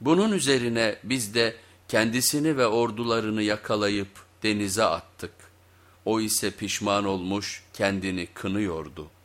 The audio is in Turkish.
Bunun üzerine biz de kendisini ve ordularını yakalayıp denize attık. O ise pişman olmuş kendini kınıyordu.''